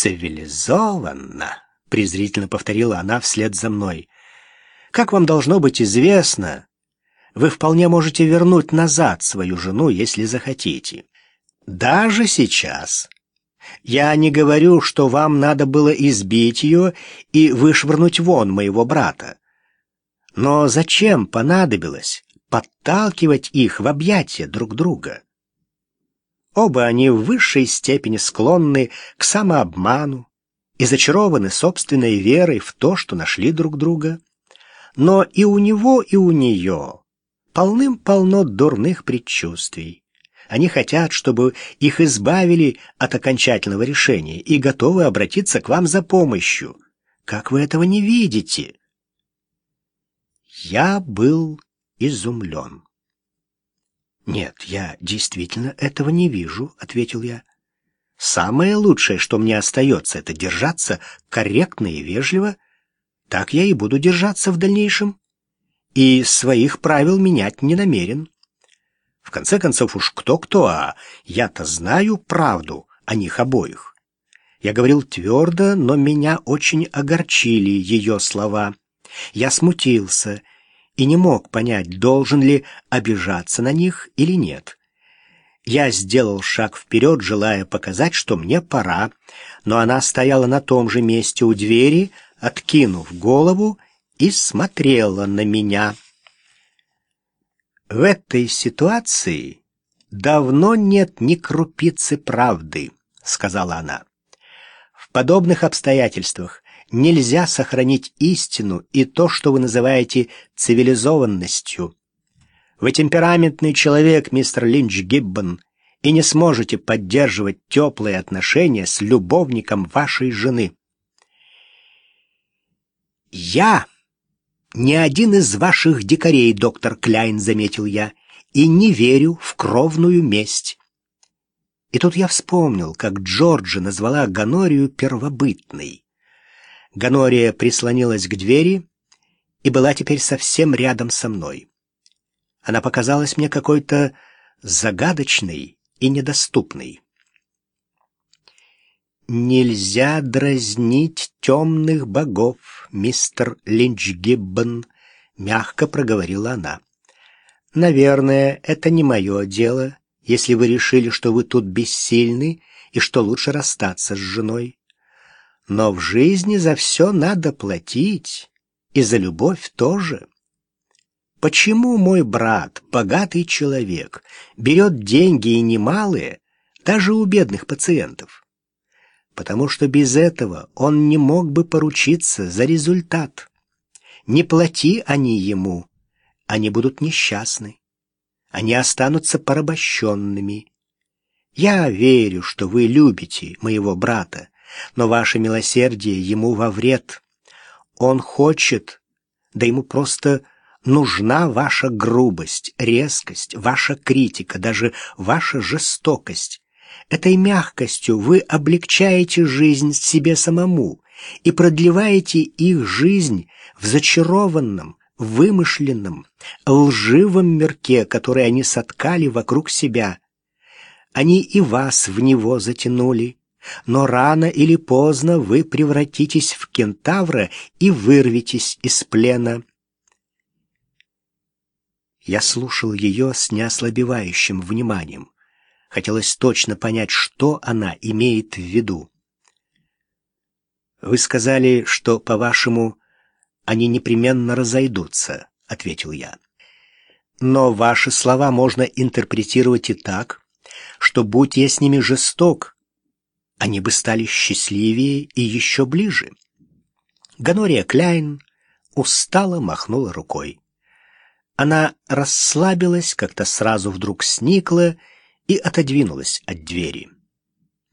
«Цивилизованно», — презрительно повторила она вслед за мной. «Как вам должно быть известно, вы вполне можете вернуть назад свою жену, если захотите. Даже сейчас. Я не говорю, что вам надо было избить ее и вышвырнуть вон моего брата. Но зачем понадобилось подталкивать их в объятия друг друга? Оба они в высшей степени склонны к самообману и зачарованы собственной верой в то, что нашли друг друга. Но и у него, и у нее полным-полно дурных предчувствий. Они хотят, чтобы их избавили от окончательного решения и готовы обратиться к вам за помощью. Как вы этого не видите? Я был изумлен. «Нет, я действительно этого не вижу», — ответил я. «Самое лучшее, что мне остается, это держаться корректно и вежливо. Так я и буду держаться в дальнейшем. И своих правил менять не намерен. В конце концов, уж кто-кто, а я-то знаю правду о них обоих». Я говорил твердо, но меня очень огорчили ее слова. Я смутился и не мог понять, должен ли обижаться на них или нет. Я сделал шаг вперед, желая показать, что мне пора, но она стояла на том же месте у двери, откинув голову и смотрела на меня. В этой ситуации давно нет ни крупицы правды, сказала она. В подобных обстоятельствах нельзя сохранить истину и то, что вы называете цивилизованностью. Вы темпераментный человек, мистер Линч Гиббон, и не сможете поддерживать теплые отношения с любовником вашей жены. «Я не один из ваших дикарей, доктор Кляйн», — заметил я, — «и не верю в кровную месть». И тут я вспомнил, как Джорджи назвала Ганорию первобытной. Ганория прислонилась к двери и была теперь совсем рядом со мной. Она показалась мне какой-то загадочной и недоступной. «Нельзя дразнить темных богов, мистер Линчгиббон», — мягко проговорила она. «Наверное, это не мое дело, если вы решили, что вы тут бессильны и что лучше расстаться с женой. Но в жизни за все надо платить, и за любовь тоже. Почему мой брат, богатый человек, берет деньги и немалые, даже у бедных пациентов? Потому что без этого он не мог бы поручиться за результат. Не плати они ему, они будут несчастны. Они останутся порабощенными. Я верю, что вы любите моего брата, но ваше милосердие ему во вред. Он хочет, да ему просто нужна ваша грубость, резкость, ваша критика, даже ваша жестокость. Этой мягкостью вы облегчаете жизнь себе самому и продлеваете их жизнь в зачарованном, вымышленном, лживом мирке, который они соткали вокруг себя. Они и вас в него затянули, но рано или поздно вы превратитесь в кентавра и вырветесь из плена. Я слушал ее с неослабевающим вниманием. Хотелось точно понять, что она имеет в виду. «Вы сказали, что, по-вашему, они непременно разойдутся», — ответил я. «Но ваши слова можно интерпретировать и так, что, будь я с ними жесток, они бы стали счастливее и еще ближе. Ганория Кляйн устало махнула рукой. Она расслабилась, как-то сразу вдруг сникла и отодвинулась от двери.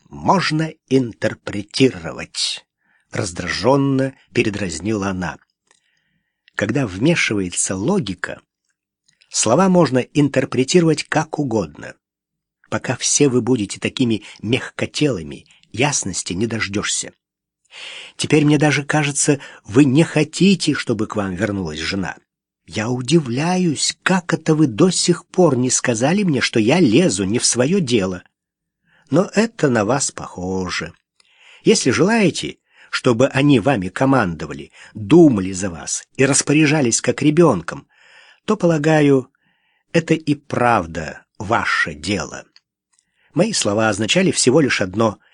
«Можно интерпретировать», — раздраженно передразнила она. «Когда вмешивается логика, слова можно интерпретировать как угодно. Пока все вы будете такими мягкотелыми ясности не дождешься. Теперь мне даже кажется, вы не хотите, чтобы к вам вернулась жена. Я удивляюсь, как это вы до сих пор не сказали мне, что я лезу не в свое дело. Но это на вас похоже. Если желаете, чтобы они вами командовали, думали за вас и распоряжались как ребенком, то, полагаю, это и правда ваше дело. Мои слова означали всего лишь одно —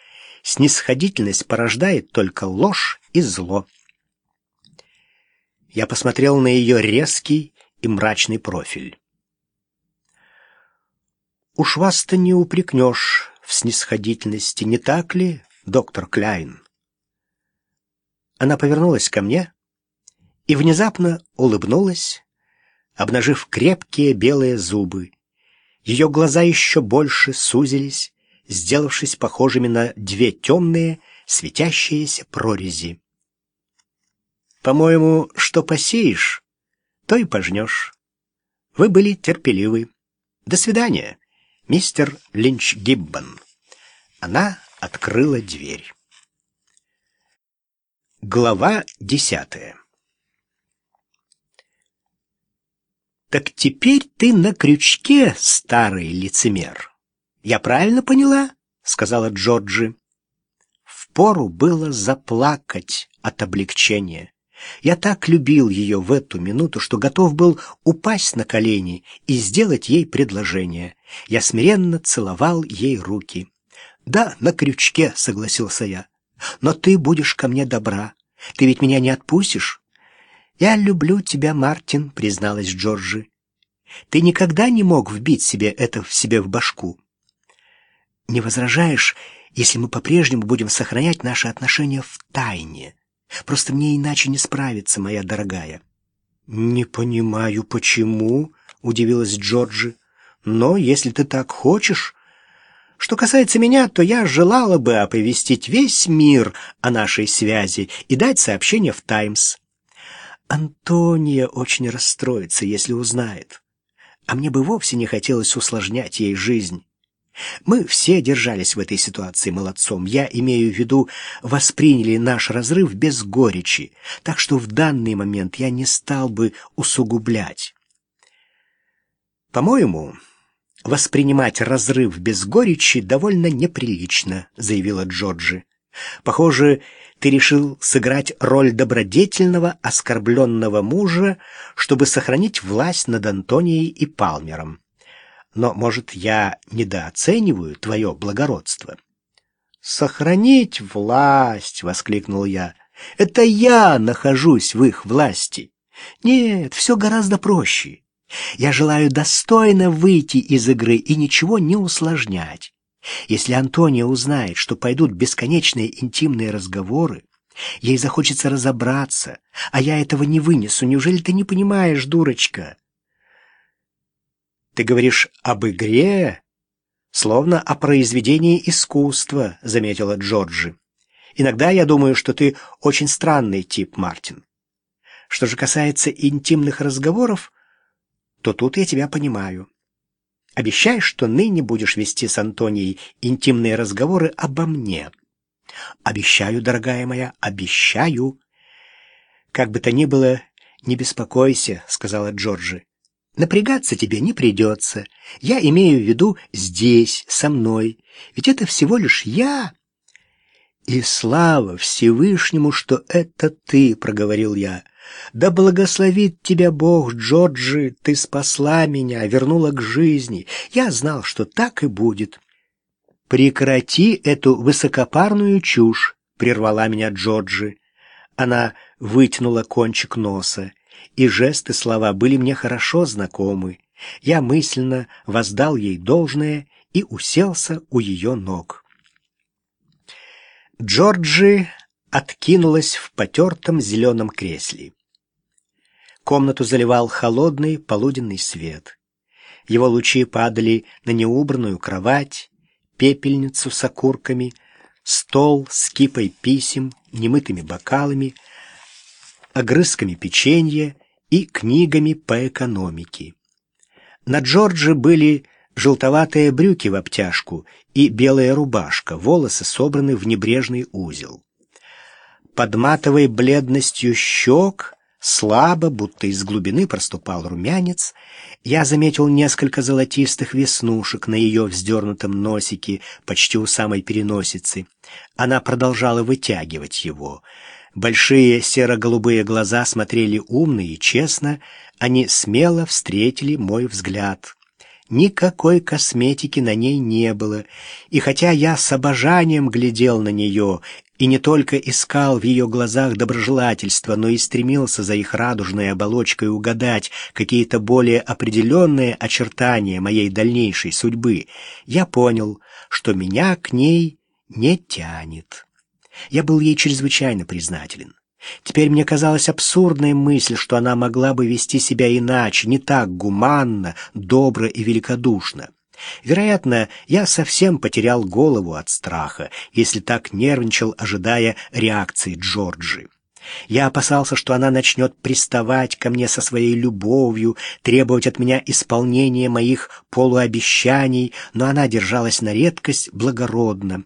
снисходительность порождает только ложь и зло. Я посмотрел на ее резкий и мрачный профиль. «Уж вас-то не упрекнешь в снисходительности, не так ли, доктор Кляйн?» Она повернулась ко мне и внезапно улыбнулась, обнажив крепкие белые зубы. Ее глаза еще больше сузились, сделавшись похожими на две темные, светящиеся прорези. «По-моему, что посеешь, то и пожнешь. Вы были терпеливы. До свидания, мистер Линч Гиббон». Она открыла дверь. Глава десятая «Так теперь ты на крючке, старый лицемер. Я правильно поняла?» — сказала Джорджи. Впору было заплакать от облегчения. Я так любил ее в эту минуту, что готов был упасть на колени и сделать ей предложение. Я смиренно целовал ей руки. «Да, на крючке», — согласился я. Но ты будешь ко мне добра. Ты ведь меня не отпустишь? Я люблю тебя, Мартин, призналась Джорджи. Ты никогда не мог вбить себе это в себе в башку. Не возражаешь, если мы по-прежнему будем сохранять наши отношения в тайне? Просто мне иначе не справиться, моя дорогая. Не понимаю, почему, удивилась Джорджи. Но если ты так хочешь, что касается меня, то я желала бы оповестить весь мир о нашей связи и дать сообщение в «Таймс». Антония очень расстроится, если узнает. А мне бы вовсе не хотелось усложнять ей жизнь. Мы все держались в этой ситуации молодцом. Я имею в виду, восприняли наш разрыв без горечи, так что в данный момент я не стал бы усугублять. По-моему, воспринимать разрыв без горечи довольно неприлично», — заявила Джорджи. «Похоже, ты решил сыграть роль добродетельного, оскорбленного мужа, чтобы сохранить власть над Антонией и Палмером. Но, может, я недооцениваю твое благородство?» «Сохранить власть!» — воскликнул я. «Это я нахожусь в их власти. Нет, все гораздо проще. Я желаю достойно выйти из игры и ничего не усложнять. Если Антония узнает, что пойдут бесконечные интимные разговоры, ей захочется разобраться, а я этого не вынесу. Неужели ты не понимаешь, дурочка? Ты говоришь об игре, словно о произведении искусства, заметила Джорджи. Иногда я думаю, что ты очень странный тип, Мартин. Что же касается интимных разговоров, то тут я тебя понимаю. Обещаешь, что ныне будешь вести с Антонией интимные разговоры обо мне. Обещаю, дорогая моя, обещаю. Как бы то ни было, не беспокойся, сказала Джорджи. Напрягаться тебе не придется. Я имею в виду здесь, со мной. Ведь это всего лишь я. И слава Всевышнему, что это ты, проговорил я. Да благословит тебя Бог, Джорджи, ты спасла меня, вернула к жизни. Я знал, что так и будет. Прекрати эту высокопарную чушь, прервала меня Джорджи. Она вытянула кончик носа, и жесты слова были мне хорошо знакомы. Я мысленно воздал ей должное и уселся у ее ног. Джорджи откинулась в потертом зеленом кресле. Комнату заливал холодный полуденный свет. Его лучи падали на неубранную кровать, пепельницу с окурками, стол с кипой писем, немытыми бокалами, огрызками печенья и книгами по экономике. На Джорджи были желтоватые брюки в обтяжку и белая рубашка, волосы собраны в небрежный узел. Под матовой бледностью щек Слабо, будто из глубины проступал румянец. Я заметил несколько золотистых веснушек на ее вздернутом носике, почти у самой переносицы. Она продолжала вытягивать его. Большие серо-голубые глаза смотрели умно и честно, они смело встретили мой взгляд. Никакой косметики на ней не было, и хотя я с обожанием глядел на нее и не только искал в ее глазах доброжелательства, но и стремился за их радужной оболочкой угадать какие-то более определенные очертания моей дальнейшей судьбы, я понял, что меня к ней не тянет. Я был ей чрезвычайно признателен. Теперь мне казалась абсурдной мысль, что она могла бы вести себя иначе, не так гуманно, добро и великодушно. Вероятно, я совсем потерял голову от страха, если так нервничал, ожидая реакции Джорджи. Я опасался, что она начнет приставать ко мне со своей любовью, требовать от меня исполнения моих полуобещаний, но она держалась на редкость благородно.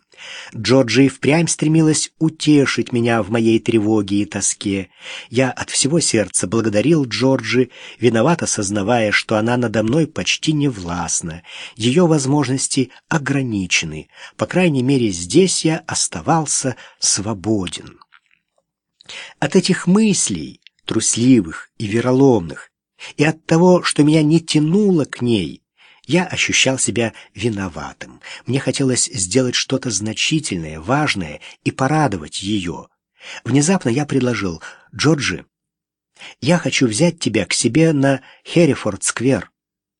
Джорджи и впрямь стремилась утешить меня в моей тревоге и тоске. Я от всего сердца благодарил Джорджи, виновато сознавая, что она надо мной почти не властна. Ее возможности ограничены. По крайней мере, здесь я оставался свободен. От этих мыслей, трусливых и вероломных, и от того, что меня не тянуло к ней, я ощущал себя виноватым. Мне хотелось сделать что-то значительное, важное и порадовать ее. Внезапно я предложил, «Джорджи, я хочу взять тебя к себе на Херрифорд-сквер.